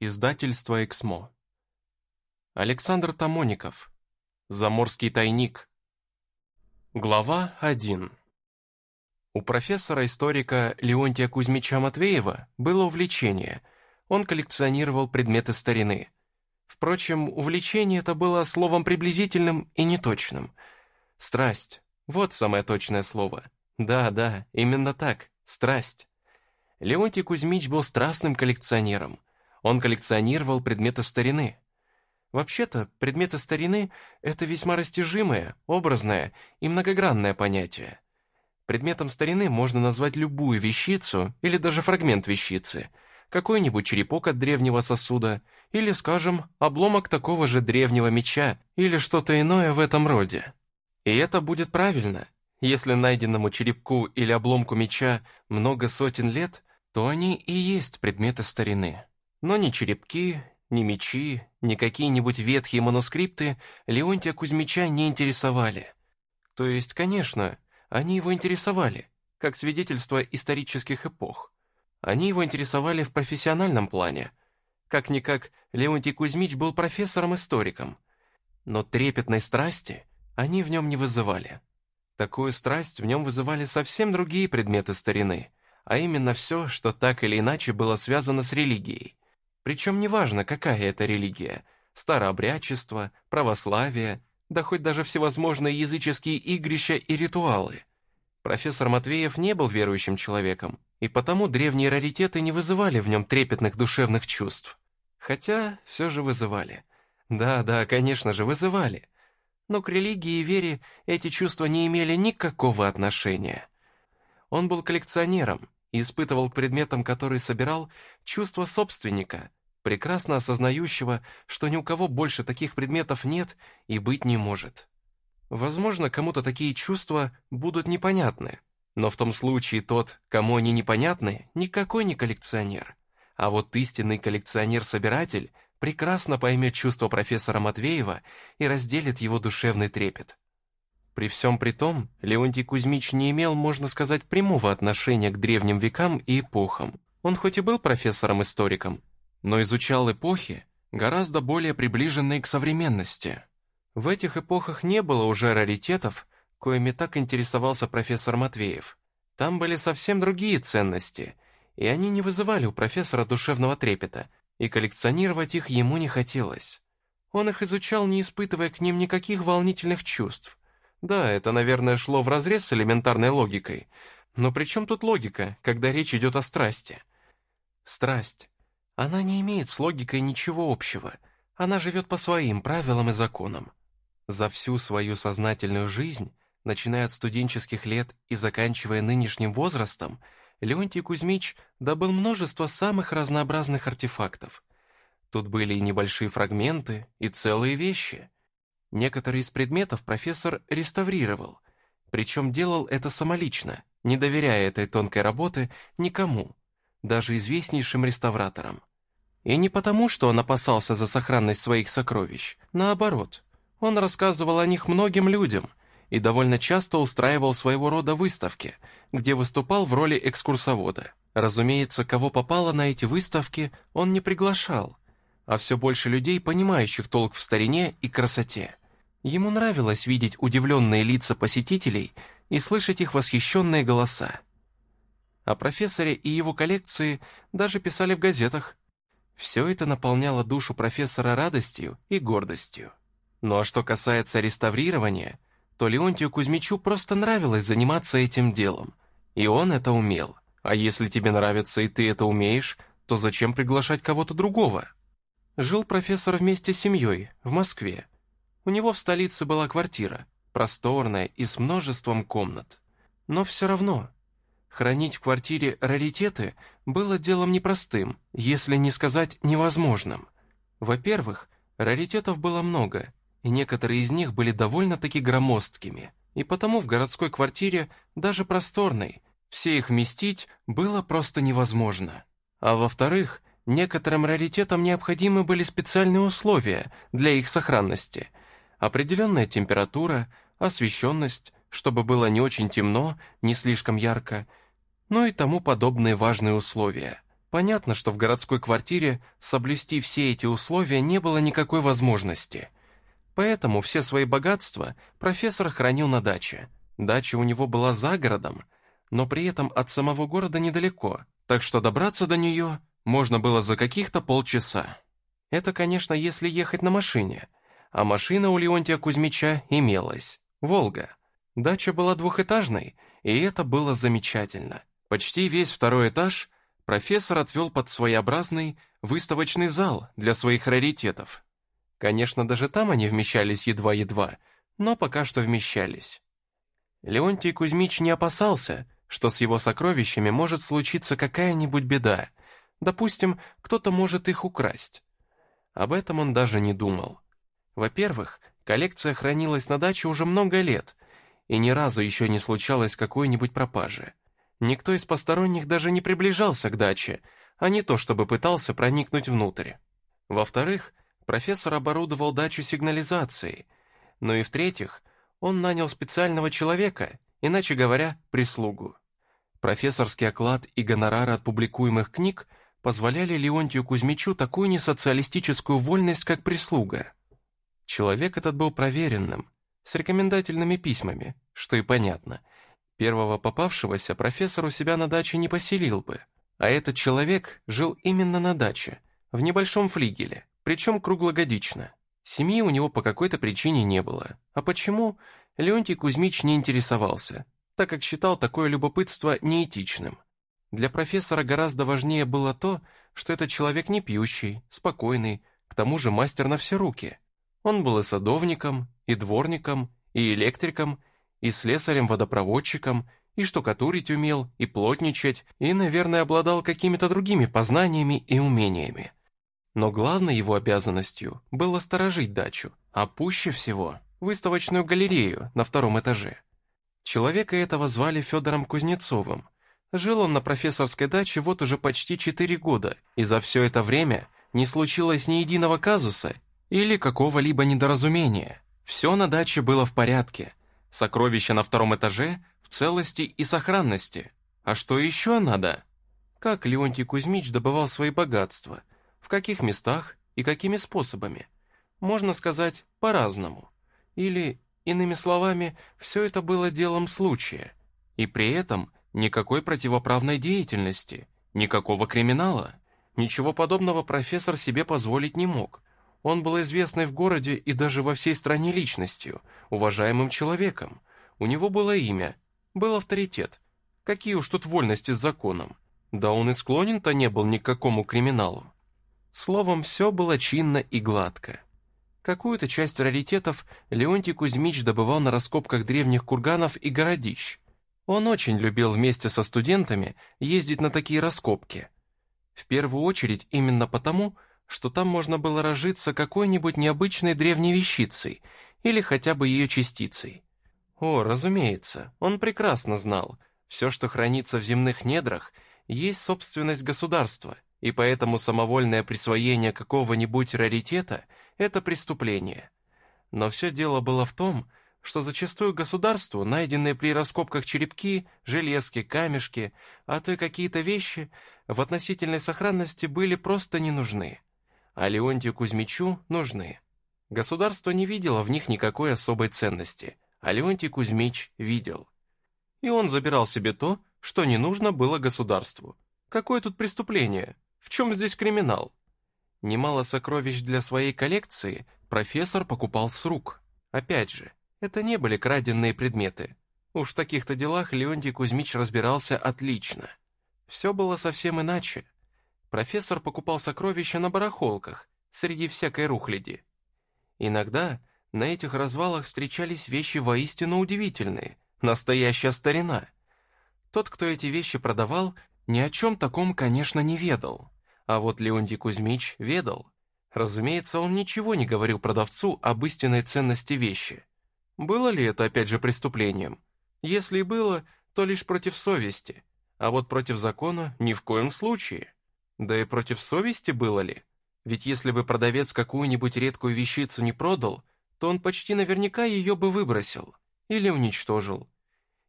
Издательство «Эксмо». Александр Тамоников. Заморский тайник. Глава 1. У профессора-историка Леонтия Кузьмича Матвеева было увлечение. Он коллекционировал предметы старины. Впрочем, увлечение это было словом приблизительным и неточным. Страсть. Вот самое точное слово. Да, да, именно так. Страсть. Леонтий Кузьмич был страстным коллекционером. Он коллекционировал предметы старины. Вообще-то, предметы старины — это весьма растяжимое, образное и многогранное понятие. Предметом старины можно назвать любую вещицу или даже фрагмент вещицы, какой-нибудь черепок от древнего сосуда или, скажем, обломок такого же древнего меча или что-то иное в этом роде. И это будет правильно. Если найденному черепку или обломку меча много сотен лет, то они и есть предметы старины. Но ни черепки, ни мечи, ни какие-нибудь ветхие манускрипты Леонтия Кузьмича не интересовали. То есть, конечно, они его интересовали, как свидетельство исторических эпох. Они его интересовали в профессиональном плане. Как-никак, Леонтий Кузьмич был профессором-историком. Но трепетной страсти они в нем не вызывали. Такую страсть в нем вызывали совсем другие предметы старины, а именно все, что так или иначе было связано с религией. Причем неважно, какая это религия – старообрядчество, православие, да хоть даже всевозможные языческие игрища и ритуалы. Профессор Матвеев не был верующим человеком, и потому древние раритеты не вызывали в нем трепетных душевных чувств. Хотя все же вызывали. Да, да, конечно же, вызывали. Но к религии и вере эти чувства не имели никакого отношения. Он был коллекционером, испытывал к предметам, которые собирал, чувство собственника, прекрасно осознающего, что ни у кого больше таких предметов нет и быть не может. Возможно, кому-то такие чувства будут непонятны, но в том случае тот, кому они непонятны, никакой не коллекционер. А вот истинный коллекционер-собиратель прекрасно поймет чувство профессора Матвеева и разделит его душевный трепет. При всем при том, Леонтий Кузьмич не имел, можно сказать, прямого отношения к древним векам и эпохам. Он хоть и был профессором-историком, но изучал эпохи, гораздо более приближенные к современности. В этих эпохах не было уже раритетов, коими так интересовался профессор Матвеев. Там были совсем другие ценности, и они не вызывали у профессора душевного трепета, и коллекционировать их ему не хотелось. Он их изучал, не испытывая к ним никаких волнительных чувств – да, это, наверное, шло вразрез с элементарной логикой. Но при чем тут логика, когда речь идет о страсти? Страсть. Она не имеет с логикой ничего общего. Она живет по своим правилам и законам. За всю свою сознательную жизнь, начиная от студенческих лет и заканчивая нынешним возрастом, Леонтий Кузьмич добыл множество самых разнообразных артефактов. Тут были и небольшие фрагменты, и целые вещи. Некоторые из предметов профессор реставрировал, причем делал это самолично, не доверяя этой тонкой работы никому, даже известнейшим реставраторам. И не потому, что он опасался за сохранность своих сокровищ, наоборот, он рассказывал о них многим людям и довольно часто устраивал своего рода выставки, где выступал в роли экскурсовода. Разумеется, кого попало на эти выставки, он не приглашал, а все больше людей, понимающих толк в старине и красоте. Ему нравилось видеть удивленные лица посетителей и слышать их восхищенные голоса. О профессоре и его коллекции даже писали в газетах. Все это наполняло душу профессора радостью и гордостью. Ну а что касается реставрирования, то Леонтию Кузьмичу просто нравилось заниматься этим делом. И он это умел. А если тебе нравится и ты это умеешь, то зачем приглашать кого-то другого? Жил профессор вместе с семьей в Москве, у него в столице была квартира, просторная и с множеством комнат. Но все равно, хранить в квартире раритеты было делом непростым, если не сказать невозможным. Во-первых, раритетов было много, и некоторые из них были довольно-таки громоздкими, и потому в городской квартире, даже просторной, все их вместить было просто невозможно. А во-вторых, некоторым раритетам необходимы были специальные условия для их сохранности – определенная температура, освещенность, чтобы было не очень темно, не слишком ярко, ну и тому подобные важные условия. Понятно, что в городской квартире соблюсти все эти условия не было никакой возможности. Поэтому все свои богатства профессор хранил на даче. Дача у него была за городом, но при этом от самого города недалеко, так что добраться до нее можно было за каких-то полчаса. Это, конечно, если ехать на машине. А машина у Леонтия Кузьмича имелась. «Волга». Дача была двухэтажной, и это было замечательно. Почти весь второй этаж профессор отвел под своеобразный выставочный зал для своих раритетов. Конечно, даже там они вмещались едва-едва, но пока что вмещались. Леонтий Кузьмич не опасался, что с его сокровищами может случиться какая-нибудь беда. Допустим, кто-то может их украсть. Об этом он даже не думал. Во-первых, коллекция хранилась на даче уже много лет, и ни разу еще не случалось какой-нибудь пропажи. Никто из посторонних даже не приближался к даче, а не то чтобы пытался проникнуть внутрь. Во-вторых, профессор оборудовал дачу сигнализацией. Ну и в-третьих, он нанял специального человека, иначе говоря, прислугу. Профессорский оклад и гонорары от публикуемых книг позволяли Леонтию Кузьмичу такую несоциалистическую вольность, как прислуга. Человек этот был проверенным, с рекомендательными письмами, что и понятно – Первого попавшегося профессор у себя на даче не поселил бы. А этот человек жил именно на даче, в небольшом флигеле, причем круглогодично. Семьи у него по какой-то причине не было. А почему, Леонтий Кузьмич не интересовался, так как считал такое любопытство неэтичным. Для профессора гораздо важнее было то, что этот человек не пьющий, спокойный, к тому же мастер на все руки. Он был и садовником, и дворником, и электриком, и слесарем-водопроводчиком, и штукатурить умел, и плотничать, и, наверное, обладал какими-то другими познаниями и умениями. Но главной его обязанностью было сторожить дачу, а пуще всего выставочную галерею на втором этаже. Человека этого звали Федором Кузнецовым. Жил он на профессорской даче вот уже почти четыре года, и за все это время не случилось ни единого казуса или какого-либо недоразумения. Все на даче было в порядке – Сокровища на втором этаже в целости и сохранности. А что еще надо? Как Леонтий Кузьмич добывал свои богатства? В каких местах и какими способами? Можно сказать, по-разному. Или, иными словами, все это было делом случая. И при этом никакой противоправной деятельности, никакого криминала. Ничего подобного профессор себе позволить не мог. Он был известный в городе и даже во всей стране личностью, уважаемым человеком. У него было имя, был авторитет. Какие уж тут вольности с законом. Да он и склонен-то не был ни к какому криминалу. Словом, все было чинно и гладко. Какую-то часть раритетов Леонтий Кузьмич добывал на раскопках древних курганов и городищ. Он очень любил вместе со студентами ездить на такие раскопки. В первую очередь именно потому, что там можно было разжиться какой-нибудь необычной древней вещицей или хотя бы ее частицей. О, разумеется, он прекрасно знал, все, что хранится в земных недрах, есть собственность государства, и поэтому самовольное присвоение какого-нибудь раритета – это преступление. Но все дело было в том, что зачастую государству найденные при раскопках черепки, железки, камешки, а то и какие-то вещи в относительной сохранности были просто не нужны а Леонтию Кузьмичу нужны. Государство не видело в них никакой особой ценности, а Леонтий Кузьмич видел. И он забирал себе то, что не нужно было государству. Какое тут преступление? В чем здесь криминал? Немало сокровищ для своей коллекции профессор покупал с рук. Опять же, это не были краденные предметы. Уж в таких-то делах Леонтий Кузьмич разбирался отлично. Все было совсем иначе. Профессор покупал сокровища на барахолках, среди всякой рухляди. Иногда на этих развалах встречались вещи воистину удивительные, настоящая старина. Тот, кто эти вещи продавал, ни о чем таком, конечно, не ведал. А вот Леонтий Кузьмич ведал. Разумеется, он ничего не говорил продавцу об истинной ценности вещи. Было ли это опять же преступлением? Если и было, то лишь против совести, а вот против закона ни в коем случае. Да и против совести было ли? Ведь если бы продавец какую-нибудь редкую вещицу не продал, то он почти наверняка ее бы выбросил или уничтожил.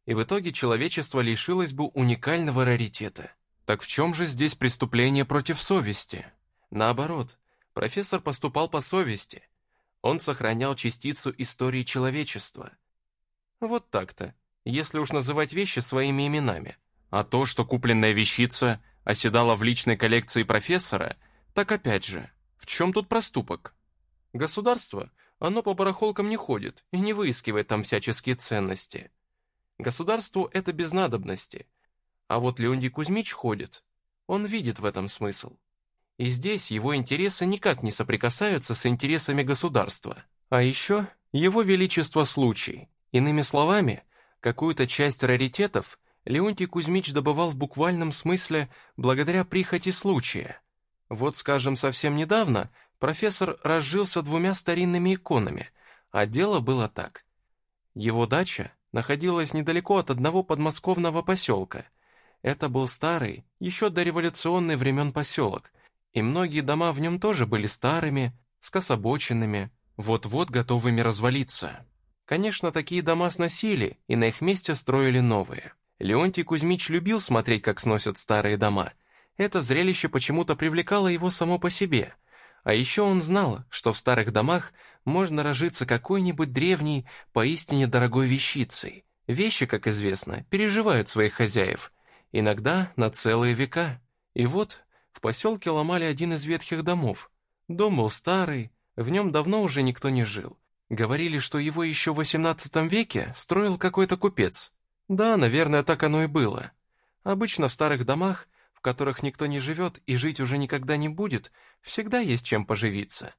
И в итоге человечество лишилось бы уникального раритета. Так в чем же здесь преступление против совести? Наоборот, профессор поступал по совести. Он сохранял частицу истории человечества. Вот так-то, если уж называть вещи своими именами. А то, что купленная вещица оседала в личной коллекции профессора, так опять же, в чем тут проступок? Государство, оно по барахолкам не ходит и не выискивает там всяческие ценности. Государству это без надобности. А вот Леондий Кузьмич ходит. Он видит в этом смысл. И здесь его интересы никак не соприкасаются с интересами государства. А еще его величество случай. Иными словами, какую-то часть раритетов Леонтий Кузьмич добывал в буквальном смысле благодаря прихоти случая. Вот, скажем, совсем недавно профессор разжился двумя старинными иконами, а дело было так. Его дача находилась недалеко от одного подмосковного поселка. Это был старый, еще дореволюционный времен поселок, и многие дома в нем тоже были старыми, скособоченными, вот-вот готовыми развалиться. Конечно, такие дома сносили, и на их месте строили новые. Леонтий Кузьмич любил смотреть, как сносят старые дома. Это зрелище почему-то привлекало его само по себе. А еще он знал, что в старых домах можно разжиться какой-нибудь древней, поистине дорогой вещицей. Вещи, как известно, переживают своих хозяев. Иногда на целые века. И вот в поселке ломали один из ветхих домов. Дом был старый, в нем давно уже никто не жил. Говорили, что его еще в XVIII веке строил какой-то купец. Да, наверное, так оно и было. Обычно в старых домах, в которых никто не живет и жить уже никогда не будет, всегда есть чем поживиться.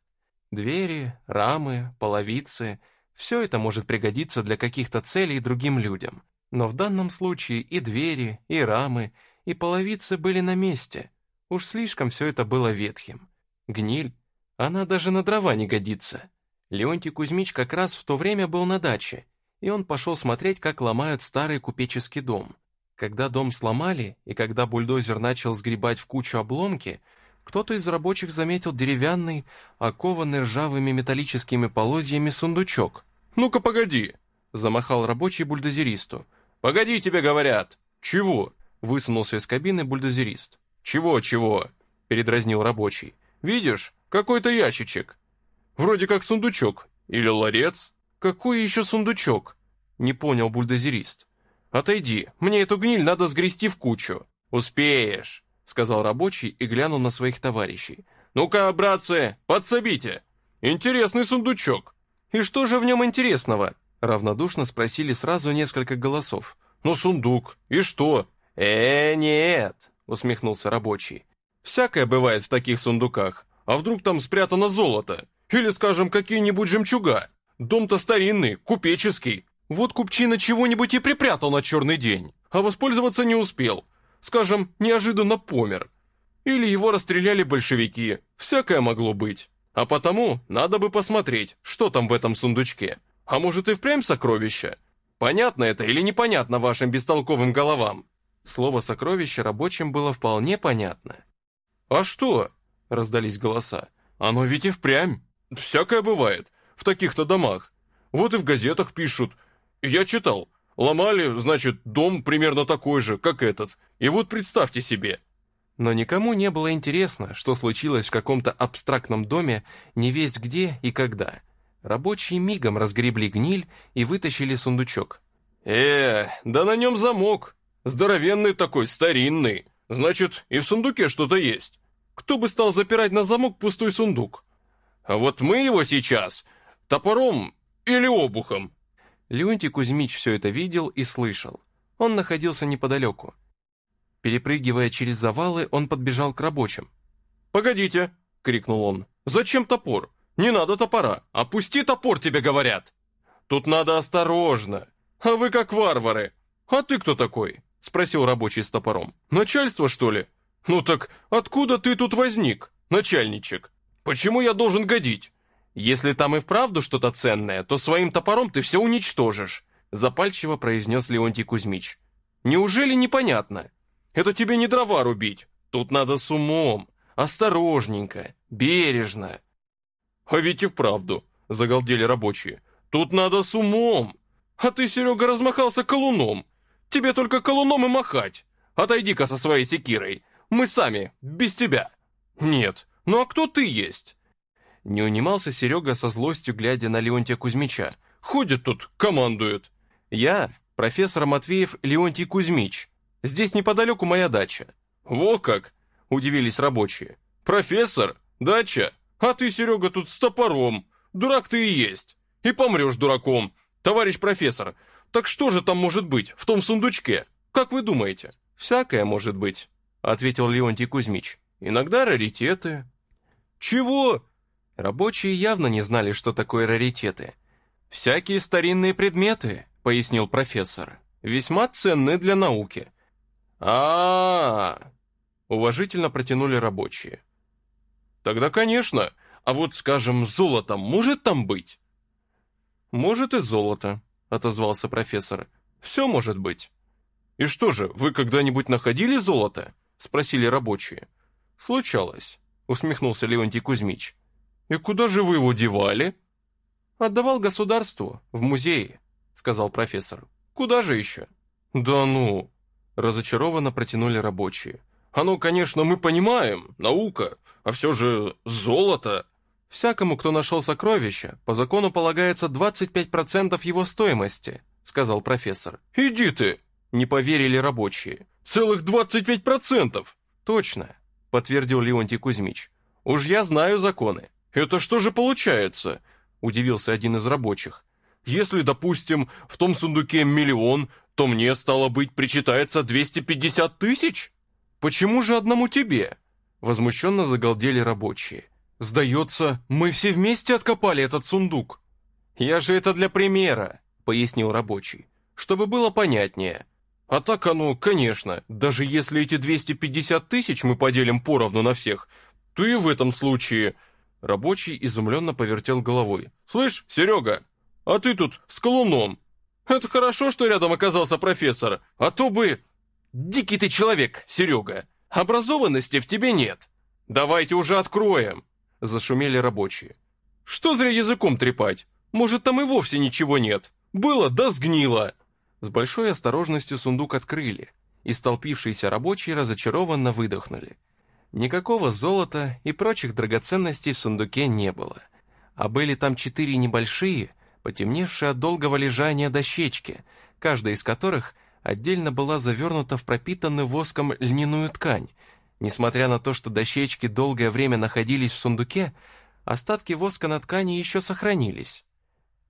Двери, рамы, половицы – все это может пригодиться для каких-то целей другим людям. Но в данном случае и двери, и рамы, и половицы были на месте. Уж слишком все это было ветхим. Гниль, она даже на дрова не годится. Леонтий Кузьмич как раз в то время был на даче – и он пошел смотреть, как ломают старый купеческий дом. Когда дом сломали, и когда бульдозер начал сгребать в кучу обломки, кто-то из рабочих заметил деревянный, окованный ржавыми металлическими полозьями сундучок. «Ну-ка, погоди!» – замахал рабочий бульдозеристу. «Погоди, тебе говорят!» «Чего?» – высунулся из кабины бульдозерист. «Чего, чего?» – передразнил рабочий. «Видишь, какой-то ящичек. Вроде как сундучок. Или ларец?» «Какой еще сундучок?» — не понял бульдозерист. «Отойди, мне эту гниль надо сгрести в кучу». «Успеешь», — сказал рабочий и глянул на своих товарищей. «Ну-ка, братцы, подсобите! Интересный сундучок!» «И что же в нем интересного?» — равнодушно спросили сразу несколько голосов. «Ну, сундук. И что?» «Э, нет», — усмехнулся рабочий. «Всякое бывает в таких сундуках. А вдруг там спрятано золото? Или, скажем, какие-нибудь жемчуга?» Дом-то старинный, купеческий. Вот купчина чего-нибудь и припрятал на черный день, а воспользоваться не успел. Скажем, неожиданно помер. Или его расстреляли большевики. Всякое могло быть. А потому надо бы посмотреть, что там в этом сундучке. А может и впрямь сокровища? Понятно это или непонятно вашим бестолковым головам? Слово «сокровище» рабочим было вполне понятно. «А что?» – раздались голоса. «Оно ведь и впрямь. Всякое бывает в таких-то домах. Вот и в газетах пишут. Я читал. Ломали, значит, дом примерно такой же, как этот. И вот представьте себе. Но никому не было интересно, что случилось в каком-то абстрактном доме, не весть где и когда. Рабочие мигом разгребли гниль и вытащили сундучок. «Э, да на нем замок. Здоровенный такой, старинный. Значит, и в сундуке что-то есть. Кто бы стал запирать на замок пустой сундук? А вот мы его сейчас Топором или обухом?» Леонтий Кузьмич все это видел и слышал. Он находился неподалеку. Перепрыгивая через завалы, он подбежал к рабочим. «Погодите!» — крикнул он. «Зачем топор? Не надо топора! Опусти топор, тебе говорят!» «Тут надо осторожно! А вы как варвары! А ты кто такой?» — спросил рабочий с топором. «Начальство, что ли?» «Ну так откуда ты тут возник, начальничек? Почему я должен годить? «Если там и вправду что-то ценное, то своим топором ты все уничтожишь», запальчиво произнес Леонтий Кузьмич. «Неужели непонятно? Это тебе не дрова рубить. Тут надо с умом, осторожненько, бережно». «А ведь и вправду», — загалдели рабочие. «Тут надо с умом. А ты, Серега, размахался колуном. Тебе только колуном и махать. отойди-ка со своей секирой. Мы сами, без тебя». «Нет, ну а кто ты есть?» Не унимался Серега со злостью, глядя на Леонтия Кузьмича. «Ходит тут, командует». «Я, профессор Матвеев Леонтий Кузьмич. Здесь неподалеку моя дача». «Во как!» – удивились рабочие. «Профессор? Дача? А ты, Серега, тут с топором. Дурак ты и есть. И помрешь дураком. Товарищ профессор, так что же там может быть в том сундучке? Как вы думаете?» «Всякое может быть», – ответил Леонтий Кузьмич. «Иногда раритеты». «Чего?» Рабочие явно не знали, что такое раритеты. «Всякие старинные предметы», — пояснил профессор. «Весьма ценные для науки». А, -а, -а, уважительно протянули рабочие. «Тогда, конечно. А вот, скажем, золото может там быть?» «Может и золото», — отозвался профессор. «Все может быть». «И что же, вы когда-нибудь находили золото?» — спросили рабочие. «Случалось», — усмехнулся Леонтий Кузьмич. «И куда же вы его девали?» «Отдавал государству, в музее», — сказал профессор. «Куда же еще?» «Да ну!» — разочарованно протянули рабочие. «А ну, конечно, мы понимаем, наука, а все же золото!» «Всякому, кто нашел сокровище, по закону полагается 25% его стоимости», — сказал профессор. «Иди ты!» — не поверили рабочие. «Целых 25%!» «Точно», — подтвердил Леонтий Кузьмич. «Уж я знаю законы. «Это что же получается?» – удивился один из рабочих. «Если, допустим, в том сундуке миллион, то мне, стало быть, причитается 250 тысяч? Почему же одному тебе?» Возмущенно загалдели рабочие. «Сдается, мы все вместе откопали этот сундук». «Я же это для примера», — пояснил рабочий, «чтобы было понятнее». «А так оно, конечно, даже если эти 250 тысяч мы поделим поровну на всех, то и в этом случае Рабочий изумленно повертел головой. «Слышь, Серега, а ты тут с колуном. Это хорошо, что рядом оказался профессор, а то бы...» «Дикий ты человек, Серега. Образованности в тебе нет. Давайте уже откроем!» Зашумели рабочие. «Что зря языком трепать? Может, там и вовсе ничего нет. Было, да сгнило!» С большой осторожностью сундук открыли, и столпившиеся рабочие разочарованно выдохнули. Никакого золота и прочих драгоценностей в сундуке не было, а были там четыре небольшие, потемневшие от долгого лежания дощечки, каждая из которых отдельно была завернута в пропитанную воском льняную ткань. Несмотря на то, что дощечки долгое время находились в сундуке, остатки воска на ткани еще сохранились.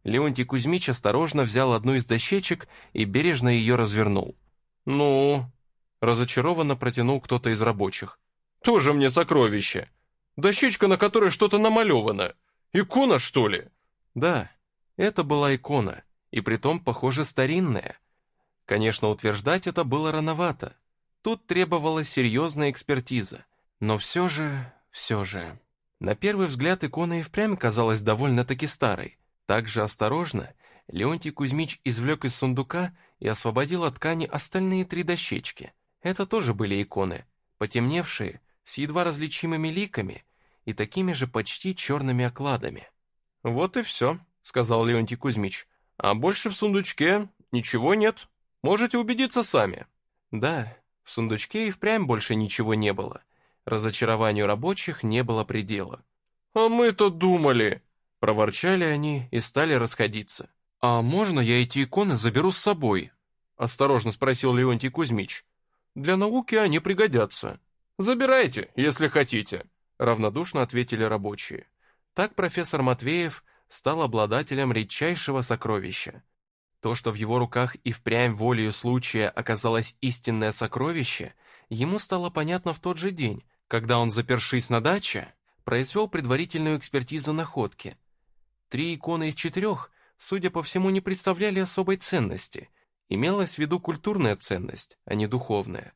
Леонтий Кузьмич осторожно взял одну из дощечек и бережно ее развернул. «Ну?» – разочарованно протянул кто-то из рабочих. Тоже мне сокровище. Дощечка, на которой что-то намалевано. Икона, что ли? Да, это была икона, и притом, похоже, старинная. Конечно, утверждать это было рановато. Тут требовалась серьезная экспертиза. Но все же, все же... На первый взгляд икона и впрямь казалась довольно-таки старой. Так же осторожно Леонтий Кузьмич извлек из сундука и освободил от ткани остальные три дощечки. Это тоже были иконы, потемневшие с едва различимыми ликами и такими же почти черными окладами. «Вот и все», — сказал Леонтий Кузьмич. «А больше в сундучке ничего нет. Можете убедиться сами». Да, в сундучке и впрямь больше ничего не было. Разочарованию рабочих не было предела. «А мы-то думали!» — проворчали они и стали расходиться. «А можно я эти иконы заберу с собой?» — осторожно спросил Леонтий Кузьмич. «Для науки они пригодятся». «Забирайте, если хотите», — равнодушно ответили рабочие. Так профессор Матвеев стал обладателем редчайшего сокровища. То, что в его руках и впрямь волею случая оказалось истинное сокровище, ему стало понятно в тот же день, когда он, запершись на даче, произвел предварительную экспертизу находки. Три иконы из четырех, судя по всему, не представляли особой ценности. Имелась в виду культурная ценность, а не духовная.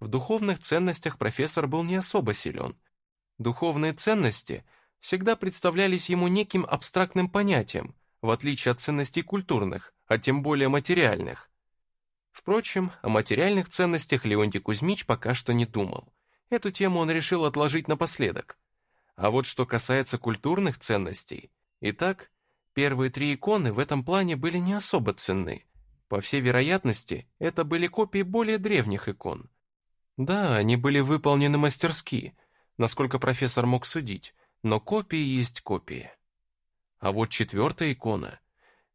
В духовных ценностях профессор был не особо силен. Духовные ценности всегда представлялись ему неким абстрактным понятием, в отличие от ценностей культурных, а тем более материальных. Впрочем, о материальных ценностях Леонтий Кузьмич пока что не думал. Эту тему он решил отложить напоследок. А вот что касается культурных ценностей, итак, первые три иконы в этом плане были не особо ценны. По всей вероятности, это были копии более древних икон. Да, они были выполнены мастерски, насколько профессор мог судить, но копии есть копии. А вот четвертая икона.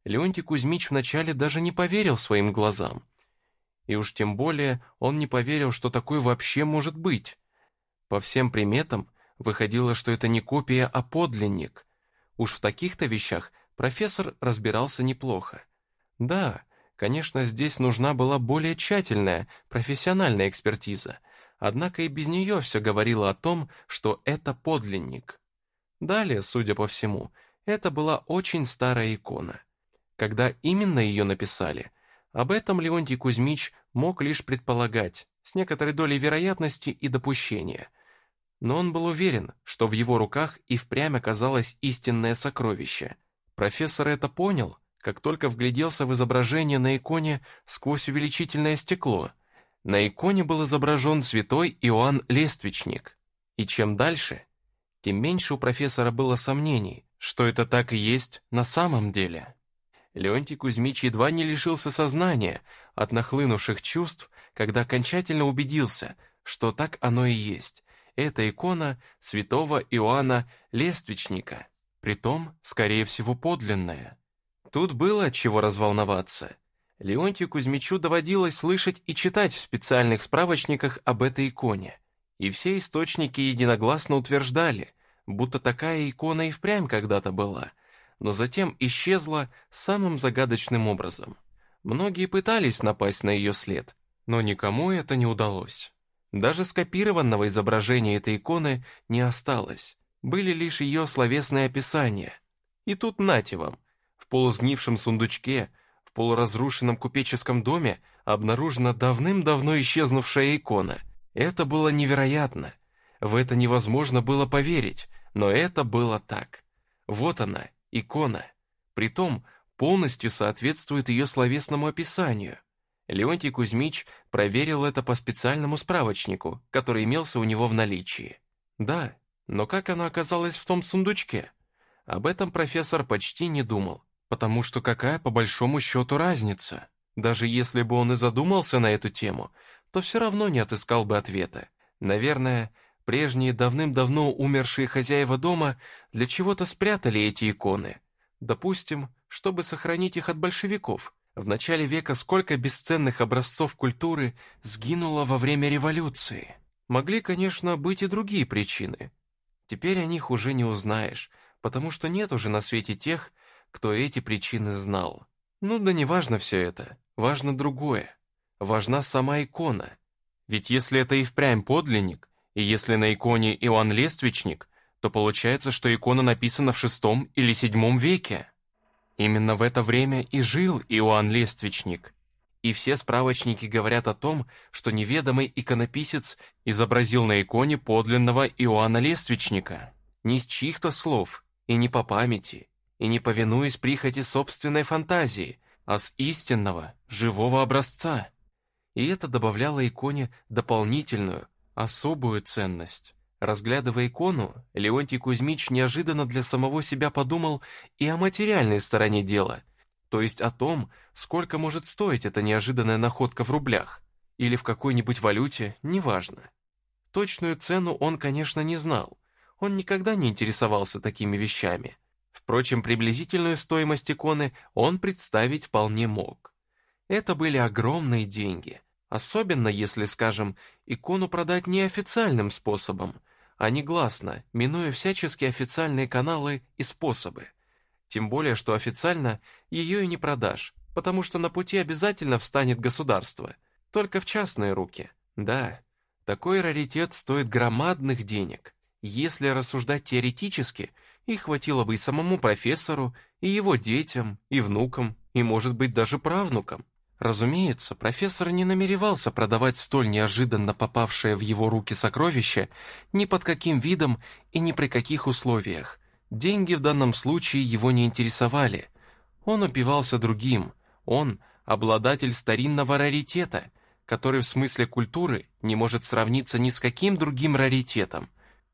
Леонтий Кузьмич вначале даже не поверил своим глазам. И уж тем более он не поверил, что такое вообще может быть. По всем приметам выходило, что это не копия, а подлинник. Уж в таких-то вещах профессор разбирался неплохо. Да, конечно, здесь нужна была более тщательная, профессиональная экспертиза, однако и без нее все говорило о том, что это подлинник. Далее, судя по всему, это была очень старая икона. Когда именно ее написали, об этом Леонтий Кузьмич мог лишь предполагать, с некоторой долей вероятности и допущения. Но он был уверен, что в его руках и впрямь оказалось истинное сокровище. Профессор это понял, как только вгляделся в изображение на иконе сквозь увеличительное стекло. На иконе был изображен святой Иоанн Лествичник. И чем дальше, тем меньше у профессора было сомнений, что это так и есть на самом деле. Леонтий Кузьмич едва не лишился сознания от нахлынувших чувств, когда окончательно убедился, что так оно и есть. Это икона святого Иоанна Лествичника, притом, скорее всего, подлинная. Тут было от чего разволноваться. Леонтию Кузьмичу доводилось слышать и читать в специальных справочниках об этой иконе. И все источники единогласно утверждали, будто такая икона и впрямь когда-то была, но затем исчезла самым загадочным образом. Многие пытались напасть на ее след, но никому это не удалось. Даже скопированного изображения этой иконы не осталось, были лишь ее словесные описания. И тут нате вам, полусгнившем сундучке, в полуразрушенном купеческом доме обнаружена давным-давно исчезнувшая икона. Это было невероятно. В это невозможно было поверить, но это было так. Вот она, икона. Притом, полностью соответствует ее словесному описанию. Леонтий Кузьмич проверил это по специальному справочнику, который имелся у него в наличии. Да, но как она оказалась в том сундучке? Об этом профессор почти не думал, потому что какая по большому счету разница? Даже если бы он и задумался на эту тему, то все равно не отыскал бы ответа. Наверное, Прежние давным-давно умершие хозяева дома для чего-то спрятали эти иконы. Допустим, чтобы сохранить их от большевиков. В начале века сколько бесценных образцов культуры сгинуло во время революции. Могли, конечно, быть и другие причины. Теперь о них уже не узнаешь, потому что нет уже на свете тех, кто эти причины знал. Ну да не важно все это, важно другое. Важна сама икона. Ведь если это и впрямь подлинник, и если на иконе Иоанн Лествичник, то получается, что икона написана в VI или VII веке. Именно в это время и жил Иоанн Лествичник. И все справочники говорят о том, что неведомый иконописец изобразил на иконе подлинного Иоанна Лествичника. Не с чьих-то слов, и не по памяти, и не повинуясь прихоти собственной фантазии, а с истинного, живого образца. И это добавляло иконе дополнительную, особую ценность. Разглядывая икону, Леонтий Кузьмич неожиданно для самого себя подумал и о материальной стороне дела, то есть о том, сколько может стоить эта неожиданная находка в рублях или в какой-нибудь валюте, неважно. Точную цену он, конечно, не знал, он никогда не интересовался такими вещами. Впрочем, приблизительную стоимость иконы он представить вполне мог. Это были огромные деньги – Особенно если, скажем, икону продать неофициальным способом, а не гласно, минуя всяческие официальные каналы и способы. Тем более, что официально ее и не продашь, потому что на пути обязательно встанет государство, только в частные руки. Да, такой раритет стоит громадных денег. Если рассуждать теоретически, их хватило бы и самому профессору, и его детям, и внукам, и, может быть, даже правнукам. Разумеется, профессор не намеревался продавать столь неожиданно попавшее в его руки сокровище ни под каким видом и ни при каких условиях. Деньги в данном случае его не интересовали. Он упивался другим. Он – обладатель старинного раритета, который в смысле культуры не может сравниться ни с каким другим раритетом.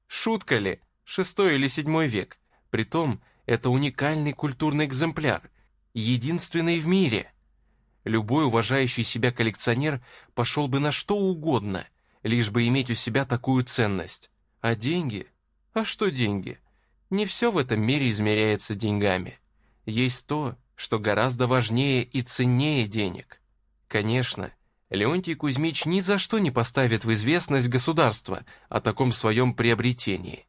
Шутка ли? Шестой или седьмой век. Притом, это уникальный культурный экземпляр, единственный в мире – Любой уважающий себя коллекционер пошел бы на что угодно, лишь бы иметь у себя такую ценность. А деньги? А что деньги? Не все в этом мире измеряется деньгами. Есть то, что гораздо важнее и ценнее денег. Конечно, Леонтий Кузьмич ни за что не поставит в известность государства о таком своем приобретении.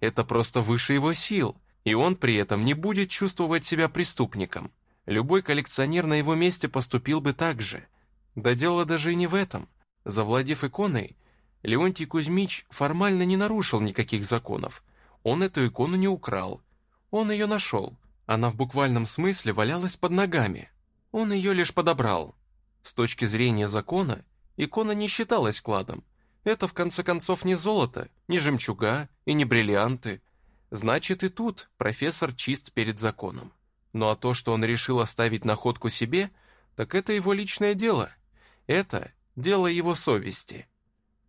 Это просто выше его сил, и он при этом не будет чувствовать себя преступником. Любой коллекционер на его месте поступил бы так же. Да дело даже и не в этом. Завладев иконой, Леонтий Кузьмич формально не нарушил никаких законов. Он эту икону не украл. Он ее нашел. Она в буквальном смысле валялась под ногами. Он ее лишь подобрал. С точки зрения закона, икона не считалась кладом. Это, в конце концов, не золото, не жемчуга и не бриллианты. Значит, и тут профессор чист перед законом. Ну а то, что он решил оставить находку себе, так это его личное дело. Это дело его совести.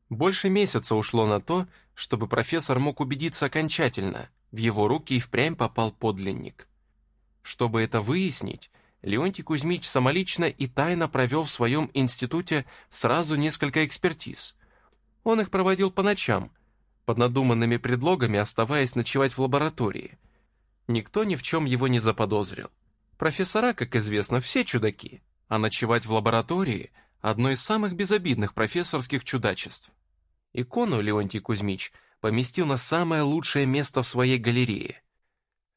Больше месяца ушло на то, чтобы профессор мог убедиться окончательно, в его руки и впрямь попал подлинник. Чтобы это выяснить, Леонтий Кузьмич самолично и тайно провел в своем институте сразу несколько экспертиз. Он их проводил по ночам, под надуманными предлогами оставаясь ночевать в лаборатории. Никто ни в чем его не заподозрил. Профессора, как известно, все чудаки, а ночевать в лаборатории – одно из самых безобидных профессорских чудачеств. Икону Леонтий Кузьмич поместил на самое лучшее место в своей галерее.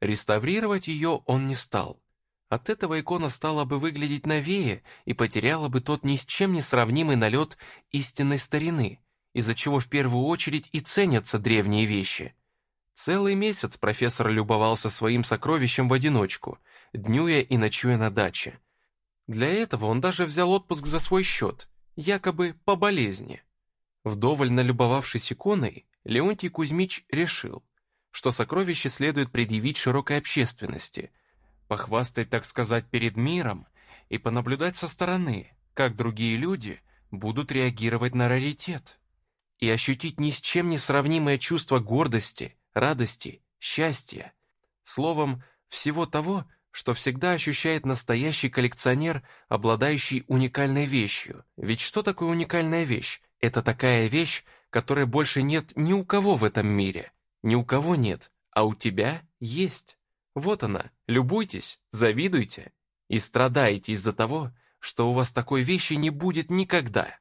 Реставрировать ее он не стал. От этого икона стала бы выглядеть новее и потеряла бы тот ни с чем не сравнимый налет истинной старины, из-за чего в первую очередь и ценятся древние вещи – Целый месяц профессор любовался своим сокровищем в одиночку, днюя и ночуя на даче. Для этого он даже взял отпуск за свой счет, якобы по болезни. Вдоволь налюбовавшись иконой, Леонтий Кузьмич решил, что сокровище следует предъявить широкой общественности, похвастать, так сказать, перед миром и понаблюдать со стороны, как другие люди будут реагировать на раритет, и ощутить ни с чем не сравнимое чувство гордости, радости, счастья. Словом, всего того, что всегда ощущает настоящий коллекционер, обладающий уникальной вещью. Ведь что такое уникальная вещь? Это такая вещь, которой больше нет ни у кого в этом мире. Ни у кого нет, а у тебя есть. Вот она, любуйтесь, завидуйте и страдаете из-за того, что у вас такой вещи не будет никогда.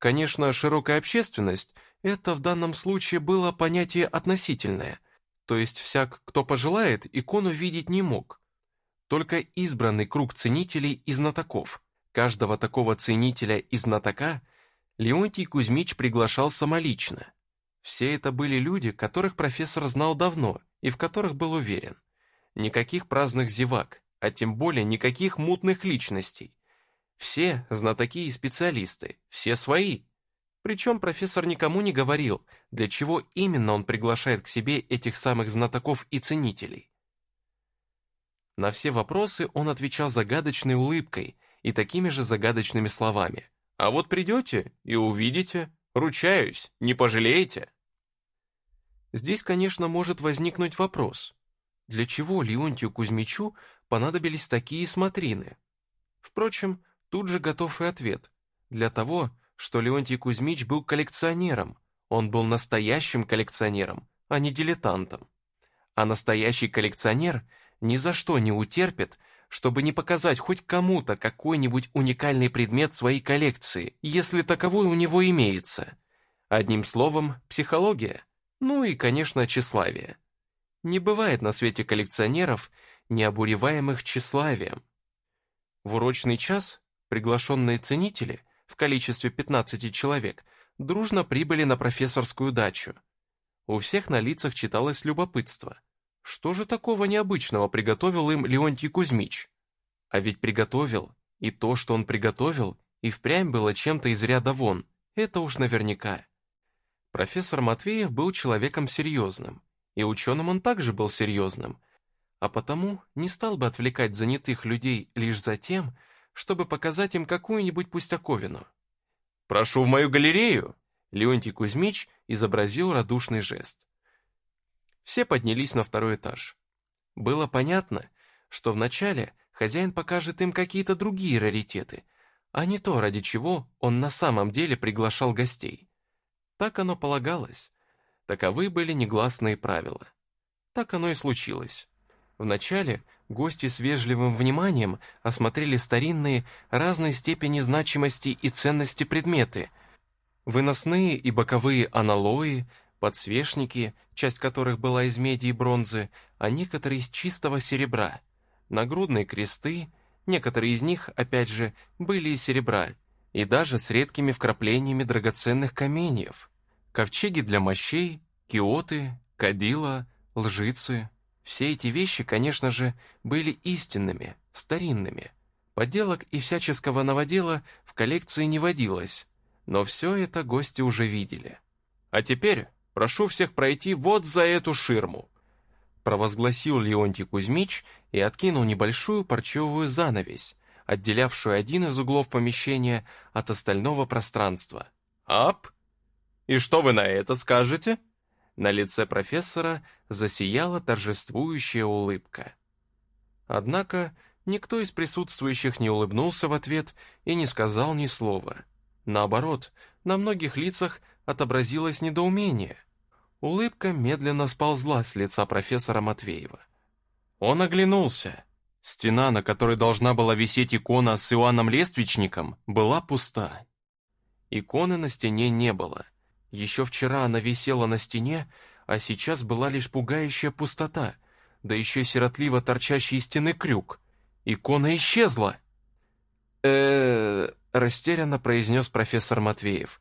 Конечно, широкая общественность – это в данном случае было понятие относительное, то есть всяк, кто пожелает, икону видеть не мог. Только избранный круг ценителей и знатоков. Каждого такого ценителя и знатока Леонтий Кузьмич приглашал самолично. Все это были люди, которых профессор знал давно и в которых был уверен. Никаких праздных зевак, а тем более никаких мутных личностей. Все знатоки и специалисты, все свои, причем профессор никому не говорил, для чего именно он приглашает к себе этих самых знатоков и ценителей. На все вопросы он отвечал загадочной улыбкой и такими же загадочными словами. «А вот придете и увидите, ручаюсь, не пожалеете». Здесь, конечно, может возникнуть вопрос. Для чего Леонтию Кузьмичу понадобились такие смотрины? Впрочем, тут же готов и ответ. Для того, что Леонтий Кузьмич был коллекционером. Он был настоящим коллекционером, а не дилетантом. А настоящий коллекционер ни за что не утерпит, чтобы не показать хоть кому-то какой-нибудь уникальный предмет своей коллекции, если таковой у него имеется. Одним словом, психология. Ну и, конечно, тщеславие. Не бывает на свете коллекционеров, не обуреваемых тщеславием. В урочный час приглашенные ценители – в количестве 15 человек дружно прибыли на профессорскую дачу. У всех на лицах читалось любопытство. Что же такого необычного приготовил им Леонтий Кузьмич? А ведь приготовил, и то, что он приготовил, и впрямь было чем-то из ряда вон, это уж наверняка. Профессор Матвеев был человеком серьезным, и ученым он также был серьезным, а потому не стал бы отвлекать занятых людей лишь за тем, чтобы показать им какую-нибудь пустяковину. «Прошу в мою галерею!» Леонтий Кузьмич изобразил радушный жест. Все поднялись на второй этаж. Было понятно, что вначале хозяин покажет им какие-то другие раритеты, а не то, ради чего он на самом деле приглашал гостей. Так оно полагалось. Таковы были негласные правила. Так оно и случилось. Вначале гости с вежливым вниманием осмотрели старинные разной степени значимости и ценности предметы, выносные и боковые аналои, подсвечники, часть которых была из меди и бронзы, а некоторые из чистого серебра, нагрудные кресты, некоторые из них, опять же, были из серебра, и даже с редкими вкраплениями драгоценных каменьев, ковчеги для мощей, киоты, кадила, лжицы. Все эти вещи, конечно же, были истинными, старинными. Подделок и всяческого новодела в коллекции не водилось, но все это гости уже видели. А теперь Прошу всех пройти вот за эту ширму», провозгласил Леонтий Кузьмич и откинул небольшую парчевую занавесь, отделявшую один из углов помещения от остального пространства. «Ап! И что вы на это скажете?» На лице профессора засияла торжествующая улыбка. Однако никто из присутствующих не улыбнулся в ответ и не сказал ни слова. Наоборот, на многих лицах отобразилось недоумение. Улыбка медленно сползла с лица профессора Матвеева. Он оглянулся. Стена, на которой должна была висеть икона с Иоанном Лествичником, была пуста. Иконы на стене не было. Еще вчера она висела на стене, а сейчас была лишь пугающая пустота, да еще сиротливо торчащий из стены крюк. Икона исчезла. э растерянно произнес профессор Матвеев.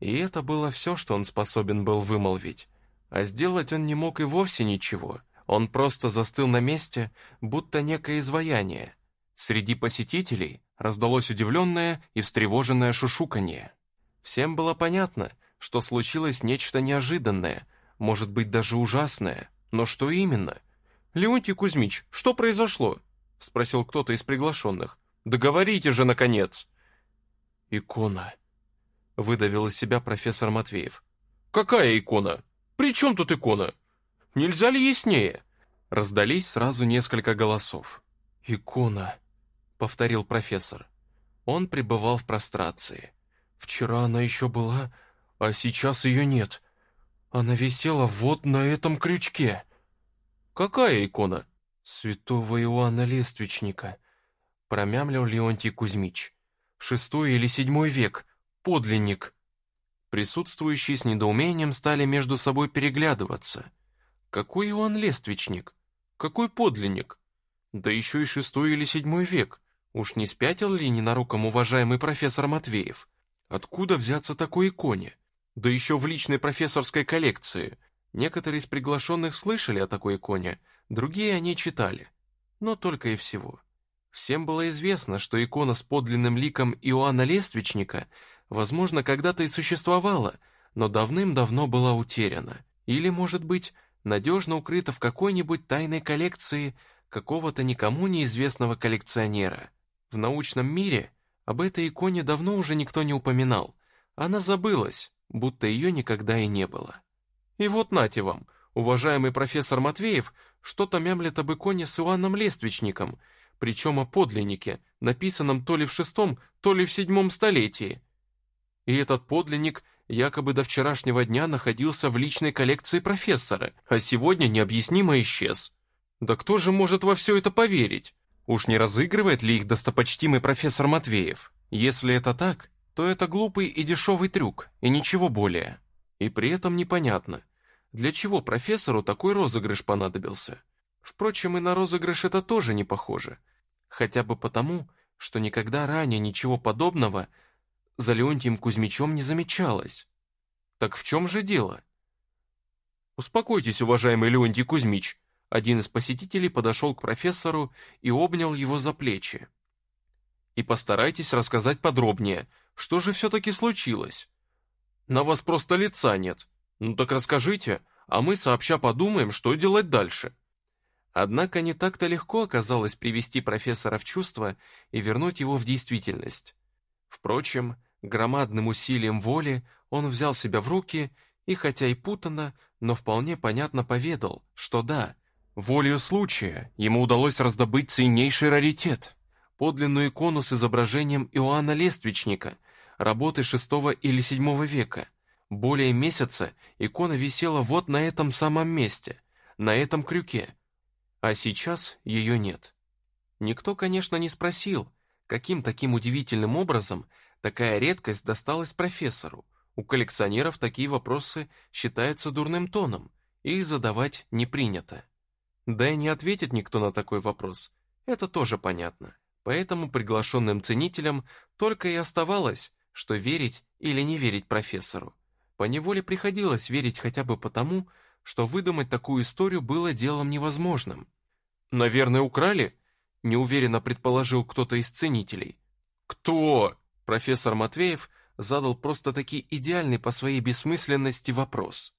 И это было все, что он способен был вымолвить. А сделать он не мог и вовсе ничего. Он просто застыл на месте, будто некое изваяние. Среди посетителей раздалось удивленное и встревоженное шушуканье. Всем было понятно, что случилось нечто неожиданное, может быть, даже ужасное. Но что именно? «Леонтий Кузьмич, что произошло?» — спросил кто-то из приглашенных. «Договорите же, наконец!» «Икона», выдавил из себя профессор Матвеев. «Какая икона? При чем тут икона? Нельзя ли яснее?» Раздались сразу несколько голосов. «Икона», — повторил профессор. Он пребывал в прострации. «Вчера она еще была, а сейчас ее нет. Она висела вот на этом крючке». «Какая икона?» «Святого Иоанна Лествичника», — промямлил Леонтий Кузьмич. «Шестой или седьмой век подлинник». Присутствующие с недоумением стали между собой переглядываться. Какой Иоанн Лествичник? Какой подлинник? Да еще и шестой или седьмой век. Уж не спятил ли ненароком уважаемый профессор Матвеев? Откуда взяться такой иконе? Да еще в личной профессорской коллекции. Некоторые из приглашенных слышали о такой иконе, другие о ней читали. Но только и всего. Всем было известно, что икона с подлинным ликом Иоанна Лествичника возможно, когда-то и существовала, но давным-давно была утеряна. Или, может быть, надежно укрыта в какой-нибудь тайной коллекции какого-то никому неизвестного коллекционера. В научном мире об этой иконе давно уже никто не упоминал. Она забылась, будто ее никогда и не было. И вот нате вам, уважаемый профессор Матвеев что-то мямлет об иконе с Иоанном Лествичником, причем о подлиннике, написанном то ли в шестом, то ли в седьмом столетии. И этот подлинник якобы до вчерашнего дня находился в личной коллекции профессора, а сегодня необъяснимо исчез. Да кто же может во все это поверить? Уж не разыгрывает ли их достопочтимый профессор Матвеев? Если это так, то это глупый и дешевый трюк, и ничего более. И при этом непонятно, для чего профессору такой розыгрыш понадобился. Впрочем, и на розыгрыш это тоже не похоже. Хотя бы потому, что никогда ранее ничего подобного – за Леонтием Кузьмичом не замечалось. Так в чем же дело? «Успокойтесь, уважаемый Леонтий Кузьмич», один из посетителей подошел к профессору и обнял его за плечи. «И постарайтесь рассказать подробнее, что же все-таки случилось. На вас просто лица нет. Ну так расскажите, а мы сообща подумаем, что делать дальше». Однако не так-то легко оказалось привести профессора в чувство и вернуть его в действительность. Впрочем, Громадным усилием воли он взял себя в руки и, хотя и путанно, но вполне понятно поведал, что да, волею случая ему удалось раздобыть ценнейший раритет – подлинную икону с изображением Иоанна Лествичника, работы VI или VII века. Более месяца икона висела вот на этом самом месте, на этом крюке, а сейчас ее нет. Никто, конечно, не спросил, каким таким удивительным образом такая редкость досталась профессору. У коллекционеров такие вопросы считаются дурным тоном, их задавать не принято. Да и не ответит никто на такой вопрос, это тоже понятно. Поэтому приглашенным ценителям только и оставалось, что верить или не верить профессору. По неволе приходилось верить хотя бы потому, что выдумать такую историю было делом невозможным. «Наверное, украли?» – неуверенно предположил кто-то из ценителей. «Кто?» – профессор Матвеев задал просто-таки идеальный по своей бессмысленности вопрос.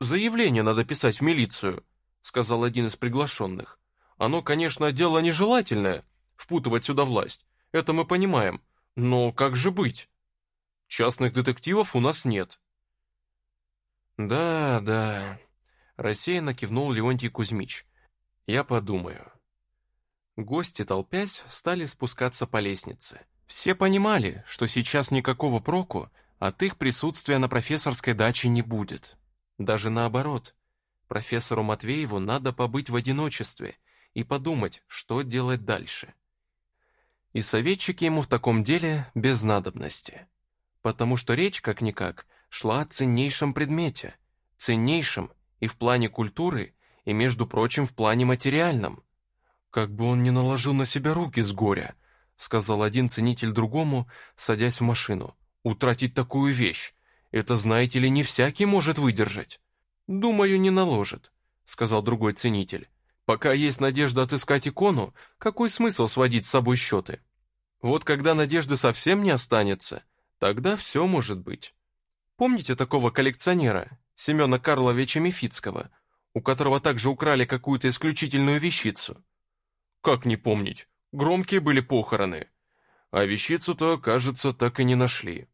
«Заявление надо писать в милицию», — сказал один из приглашенных. «Оно, конечно, дело нежелательное, впутывать сюда власть, это мы понимаем, но как же быть? Частных детективов у нас нет». «Да, да», — рассеянно кивнул Леонтий Кузьмич. «Я подумаю». Гости, толпясь, стали спускаться по лестнице. Все понимали, что сейчас никакого проку от их присутствия на профессорской даче не будет. Даже наоборот, профессору Матвееву надо побыть в одиночестве и подумать, что делать дальше. И советчики ему в таком деле без надобности. Потому что речь, как-никак, шла о ценнейшем предмете. Ценнейшем и в плане культуры, и, между прочим, в плане материальном. «Как бы он не наложил на себя руки с горя», сказал один ценитель другому, садясь в машину. «Утратить такую вещь это, знаете ли, не всякий может выдержать. Думаю, не наложит, сказал другой ценитель. Пока есть надежда отыскать икону, какой смысл сводить с собой счеты? Вот когда надежды совсем не останется, тогда все может быть. Помните такого коллекционера, Семена Карловича Мефицкого, у которого также украли какую-то исключительную вещицу? Как не помнить? Громкие были похороны. А вещицу-то, кажется, так и не нашли.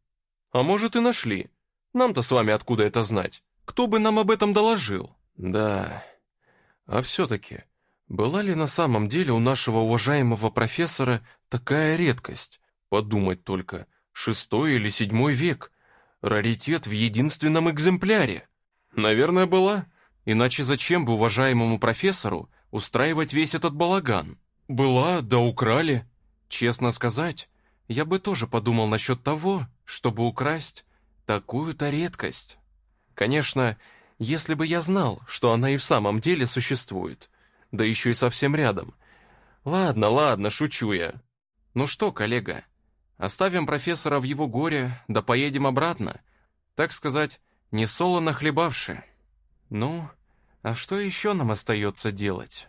А может и нашли, нам-то с вами откуда это знать? Кто бы нам об этом доложил? Да. А все-таки, была ли на самом деле у нашего уважаемого профессора такая редкость? Подумать только, шестой или седьмой век. Раритет в единственном экземпляре. Наверное, была. Иначе зачем бы уважаемому профессору устраивать весь этот балаган? Была, да украли. Честно сказать, я бы тоже подумал насчет того, чтобы украсть Такую-то редкость. Конечно, если бы я знал, что она и в самом деле существует, да еще и совсем рядом. Ладно, ладно, шучу я. Ну что, коллега, оставим профессора в его горе, да поедем обратно, так сказать, не солоно хлебавши. Ну, а что еще нам остается делать?»